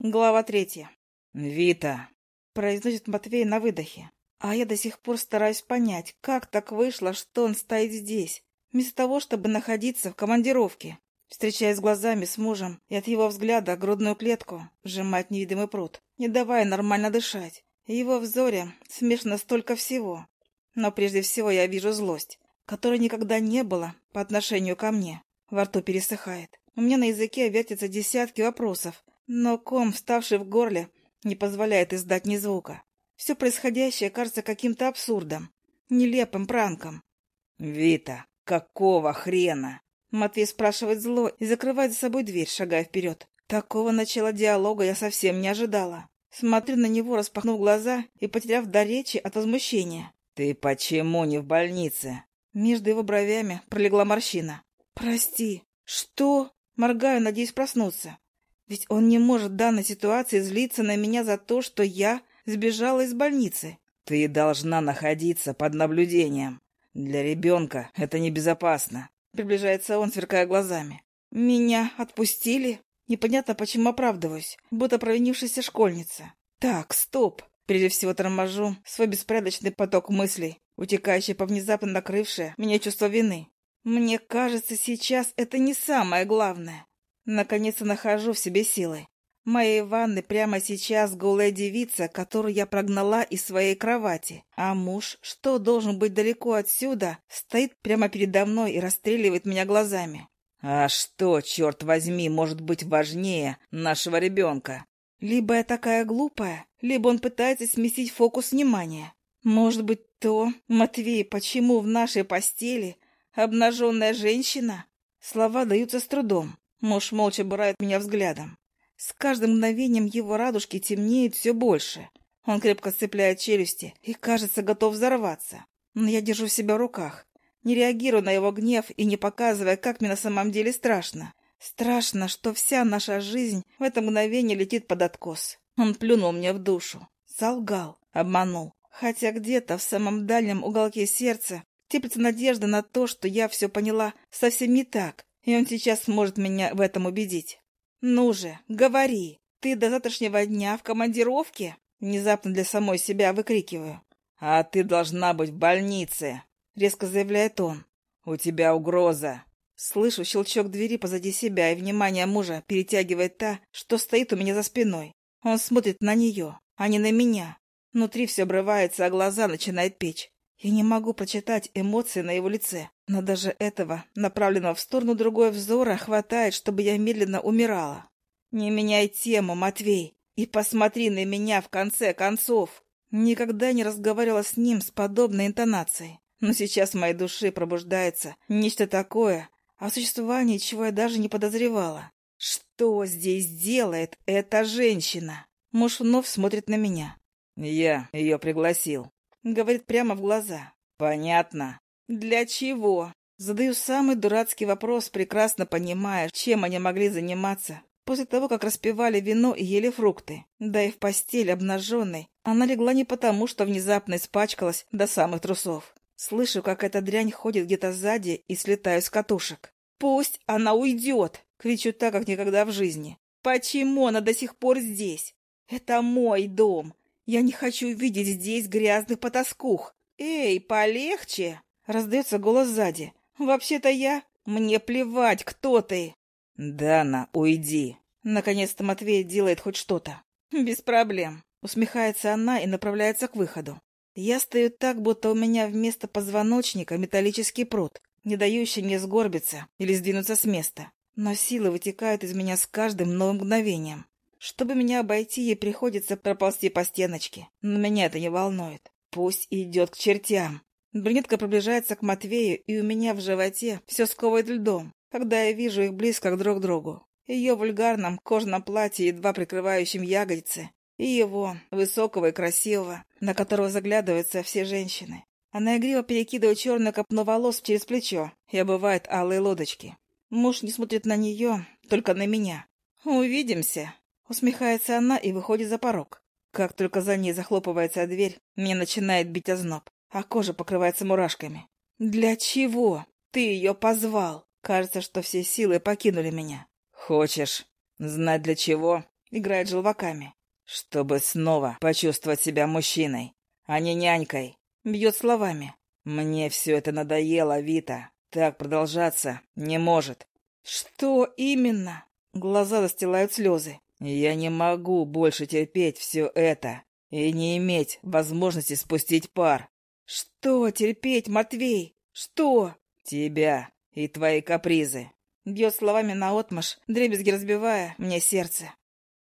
Глава третья. «Вита!» — произносит Матвей на выдохе. А я до сих пор стараюсь понять, как так вышло, что он стоит здесь, вместо того, чтобы находиться в командировке. Встречаясь глазами с мужем, и от его взгляда грудную клетку сжимать невидимый пруд, не давая нормально дышать. В его взоре смешано столько всего. Но прежде всего я вижу злость, которой никогда не было по отношению ко мне. Во рту пересыхает. У меня на языке вертятся десятки вопросов, но ком, вставший в горле, не позволяет издать ни звука. Все происходящее кажется каким-то абсурдом, нелепым пранком. «Вита, какого хрена?» Матвей спрашивает зло и закрывает за собой дверь, шагая вперед. Такого начала диалога я совсем не ожидала. Смотрю на него, распахнув глаза и потеряв до речи от возмущения. «Ты почему не в больнице?» Между его бровями пролегла морщина. «Прости. Что?» Моргаю, надеясь проснуться. Ведь он не может в данной ситуации злиться на меня за то, что я сбежала из больницы. Ты должна находиться под наблюдением. Для ребенка это небезопасно. Приближается он, сверкая глазами. Меня отпустили? Непонятно, почему оправдываюсь, будто провинившаяся школьница. Так, стоп. Прежде всего торможу свой беспорядочный поток мыслей, утекающий по внезапно накрывшее меня чувство вины. Мне кажется, сейчас это не самое главное. Наконец-то нахожу в себе силы. Моей ванны прямо сейчас голая девица, которую я прогнала из своей кровати. А муж, что должен быть далеко отсюда, стоит прямо передо мной и расстреливает меня глазами. А что, черт возьми, может быть важнее нашего ребенка? Либо я такая глупая, либо он пытается сместить фокус внимания. Может быть то, Матвей, почему в нашей постели обнаженная женщина? Слова даются с трудом. Муж молча бурает меня взглядом. С каждым мгновением его радужки темнеет все больше. Он крепко сцепляет челюсти и, кажется, готов взорваться. Но я держу себя в руках, не реагирую на его гнев и не показывая, как мне на самом деле страшно. Страшно, что вся наша жизнь в это мгновение летит под откос. Он плюнул мне в душу, солгал, обманул. Хотя где-то в самом дальнем уголке сердца теплится надежда на то, что я все поняла совсем не так, и он сейчас сможет меня в этом убедить. «Ну же, говори! Ты до завтрашнего дня в командировке?» Внезапно для самой себя выкрикиваю. «А ты должна быть в больнице!» Резко заявляет он. «У тебя угроза!» Слышу щелчок двери позади себя, и внимание мужа перетягивает та, что стоит у меня за спиной. Он смотрит на нее, а не на меня. Внутри все обрывается, а глаза начинает печь. Я не могу прочитать эмоции на его лице, но даже этого, направленного в сторону другой взора, хватает, чтобы я медленно умирала. Не меняй тему, Матвей, и посмотри на меня в конце концов. Никогда не разговаривала с ним с подобной интонацией, но сейчас в моей душе пробуждается нечто такое, о существовании чего я даже не подозревала. Что здесь делает эта женщина? Муж вновь смотрит на меня. Я ее пригласил. Говорит прямо в глаза. Понятно. Для чего? Задаю самый дурацкий вопрос, прекрасно понимая, чем они могли заниматься. После того, как распивали вино и ели фрукты. Да и в постель обнаженной. Она легла не потому, что внезапно испачкалась до самых трусов. Слышу, как эта дрянь ходит где-то сзади и слетаю с катушек. «Пусть она уйдет!» — кричу так, как никогда в жизни. «Почему она до сих пор здесь? Это мой дом. Я не хочу видеть здесь грязных потаскух. Эй, полегче!» — раздается голос сзади. «Вообще-то я... Мне плевать, кто ты!» «Дана, уйди!» Наконец-то Матвей делает хоть что-то. «Без проблем!» Усмехается она и направляется к выходу. Я стою так, будто у меня вместо позвоночника металлический пруд, не дающий мне сгорбиться или сдвинуться с места. Но силы вытекают из меня с каждым новым мгновением. Чтобы меня обойти, ей приходится проползти по стеночке. Но меня это не волнует. Пусть идет к чертям. Брюнетка приближается к Матвею, и у меня в животе все сковывает льдом, когда я вижу их близко друг к другу. Ее вульгарном кожаном платье, едва прикрывающем ягодицы, и его, высокого и красивого, на которого заглядываются все женщины. Она игриво перекидывает черную копну волос через плечо и обывает алые лодочки. Муж не смотрит на нее, только на меня. «Увидимся!» Усмехается она и выходит за порог. Как только за ней захлопывается дверь, мне начинает бить озноб, а кожа покрывается мурашками. «Для чего? Ты ее позвал!» Кажется, что все силы покинули меня. «Хочешь знать для чего? играет желваками. «Чтобы снова почувствовать себя мужчиной, а не нянькой!» Бьет словами. «Мне все это надоело, Вита. Так продолжаться не может». «Что именно?» Глаза застилают слезы. «Я не могу больше терпеть все это и не иметь возможности спустить пар». «Что терпеть, Матвей? Что?» «Тебя и твои капризы». Бьет словами наотмашь, дребезги разбивая мне сердце.